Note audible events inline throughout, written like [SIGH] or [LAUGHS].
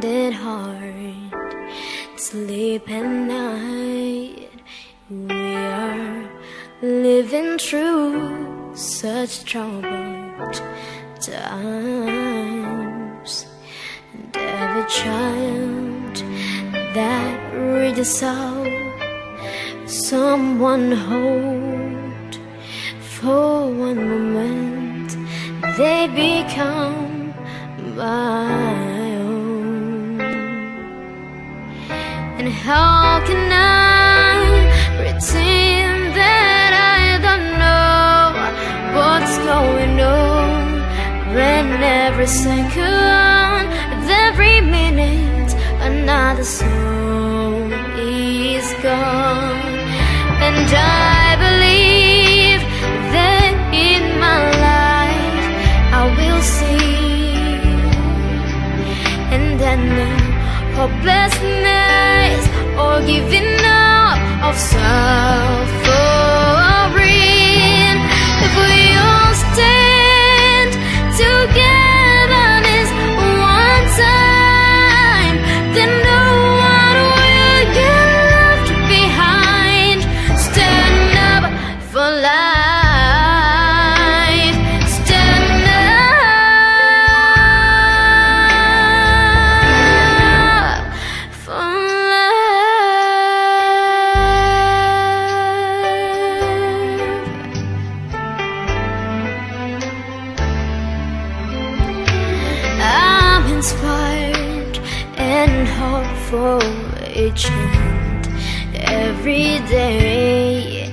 find it hard to sleep at night. We are living through such troubled times, and every child that reaches out, someone hold for one moment they become mine. How can I pretend that I don't know what's going on. When every second, every minute, another soul hopeful each and every day.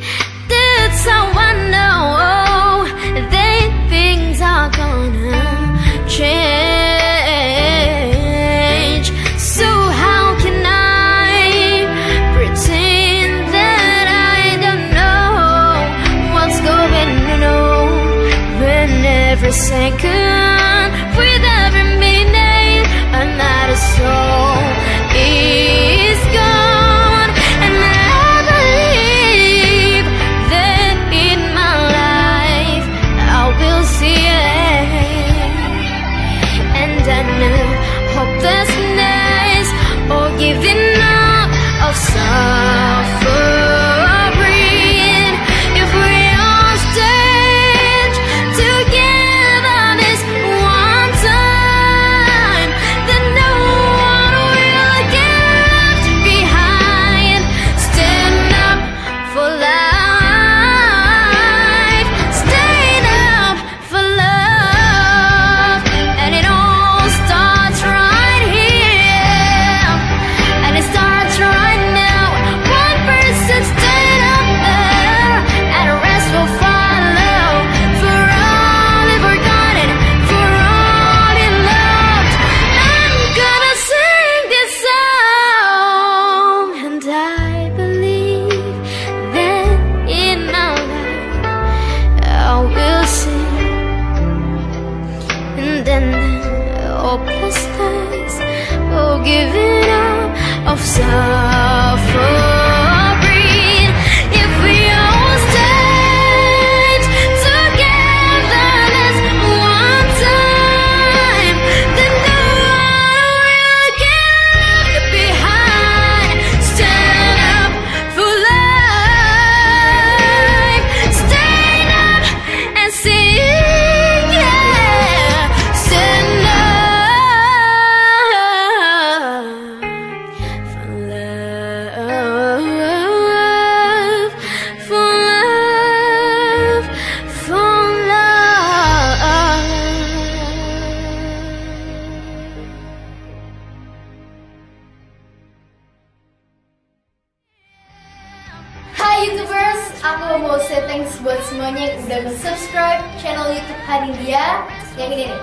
Aku mau say thanks buat semuanya yang udah subscribe channel YouTube Hanidia yang ini nih.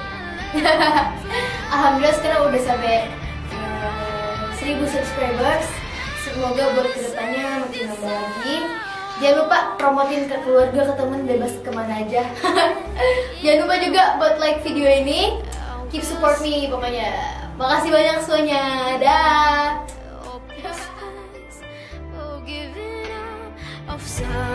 [LAUGHS] Alhamdulillah sekarang udah sampai eh, 1000 subscribers. Semoga buat ke depannya makin nambah lagi. Jangan lupa promotin ke keluarga, ke temen, bebas ke mana aja. [LAUGHS] Jangan lupa juga buat like video ini. Keep support me pokoknya. Makasih banyak semuanya. Dah. sun.